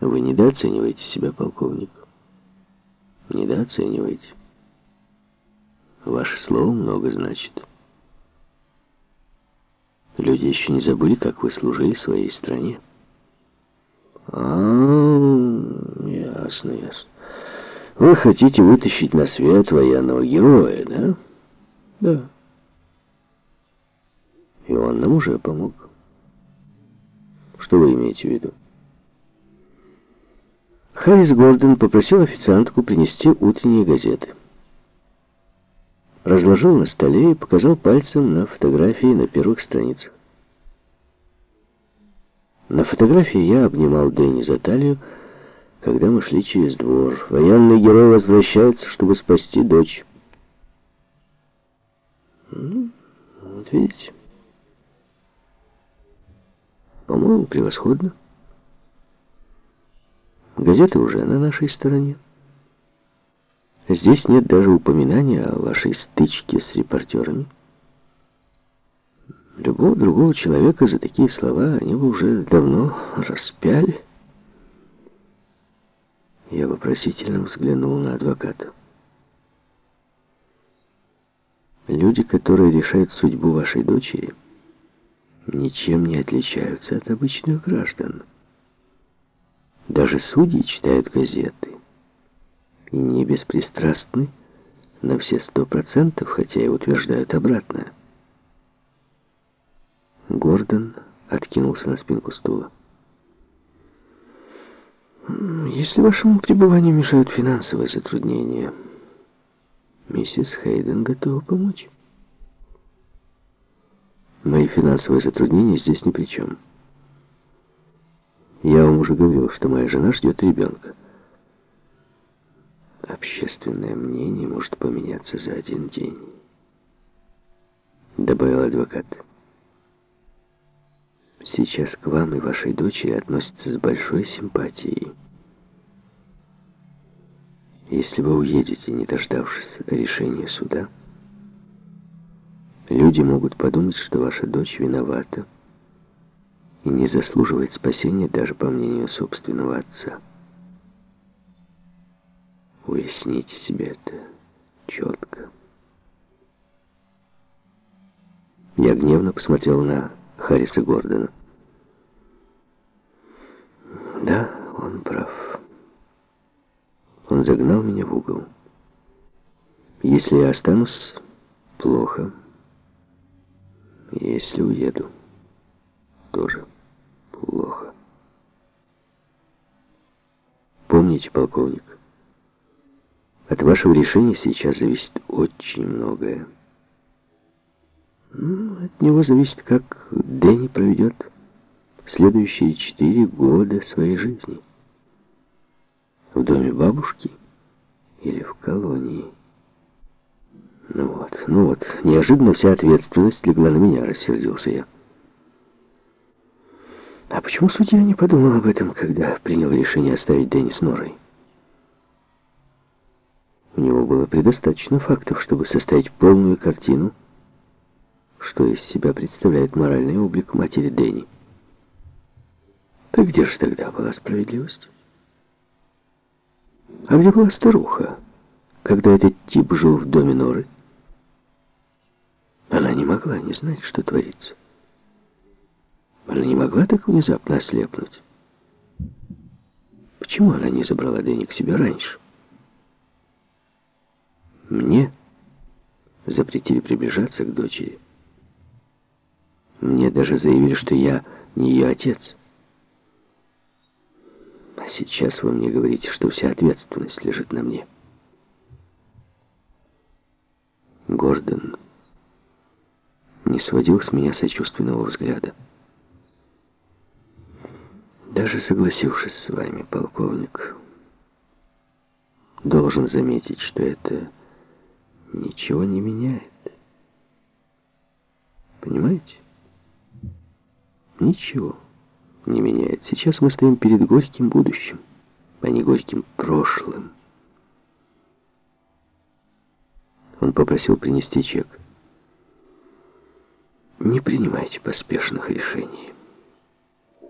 Вы недооцениваете себя, полковник. Недооцениваете. Ваше слово много значит. Люди еще не забыли, как вы служили своей стране. А, ясно, ясно. Вы хотите вытащить на свет военного героя, да? Да. И он нам уже помог. Что вы имеете в виду? Харрис Гордон попросил официантку принести утренние газеты. Разложил на столе и показал пальцем на фотографии на первых страницах. На фотографии я обнимал Дэнни за талию, когда мы шли через двор. Военный герой возвращается, чтобы спасти дочь. Ну, вот видите. По-моему, превосходно. Газеты уже на нашей стороне. Здесь нет даже упоминания о вашей стычке с репортерами. Любого другого человека за такие слова они бы уже давно распяли. Я вопросительно взглянул на адвоката. Люди, которые решают судьбу вашей дочери, ничем не отличаются от обычных граждан. Даже судьи читают газеты и не беспристрастны на все сто процентов, хотя и утверждают обратное. Гордон откинулся на спинку стула. «Если вашему пребыванию мешают финансовые затруднения, миссис Хейден готова помочь». «Мои финансовые затруднения здесь ни при чем». Я вам уже говорил, что моя жена ждет ребенка. Общественное мнение может поменяться за один день. Добавил адвокат. Сейчас к вам и вашей дочери относятся с большой симпатией. Если вы уедете, не дождавшись решения суда, люди могут подумать, что ваша дочь виновата, и не заслуживает спасения даже по мнению собственного отца. Уясните себе это четко. Я гневно посмотрел на Харриса Гордона. Да, он прав. Он загнал меня в угол. Если я останусь, плохо. Если уеду, тоже плохо. Помните, полковник, от вашего решения сейчас зависит очень многое. Ну, от него зависит, как Дэнни проведет следующие четыре года своей жизни. В доме бабушки или в колонии. Ну вот, ну вот, неожиданно вся ответственность легла на меня, рассердился я. А почему судья не подумал об этом, когда принял решение оставить Дэнни с Норой? У него было предостаточно фактов, чтобы составить полную картину, что из себя представляет моральный облик матери Дэнни. Так где же тогда была справедливость? А где была старуха, когда этот тип жил в доме Норы? Она не могла не знать, что творится. Она не могла так внезапно ослепнуть. Почему она не забрала Дэнни к себе раньше? Мне запретили приближаться к дочери. Мне даже заявили, что я не ее отец. А сейчас вы мне говорите, что вся ответственность лежит на мне. Гордон не сводил с меня сочувственного взгляда. Даже согласившись с вами, полковник, должен заметить, что это ничего не меняет. Понимаете? Ничего не меняет. Сейчас мы стоим перед горьким будущим, а не горьким прошлым. Он попросил принести чек. Не принимайте поспешных решений.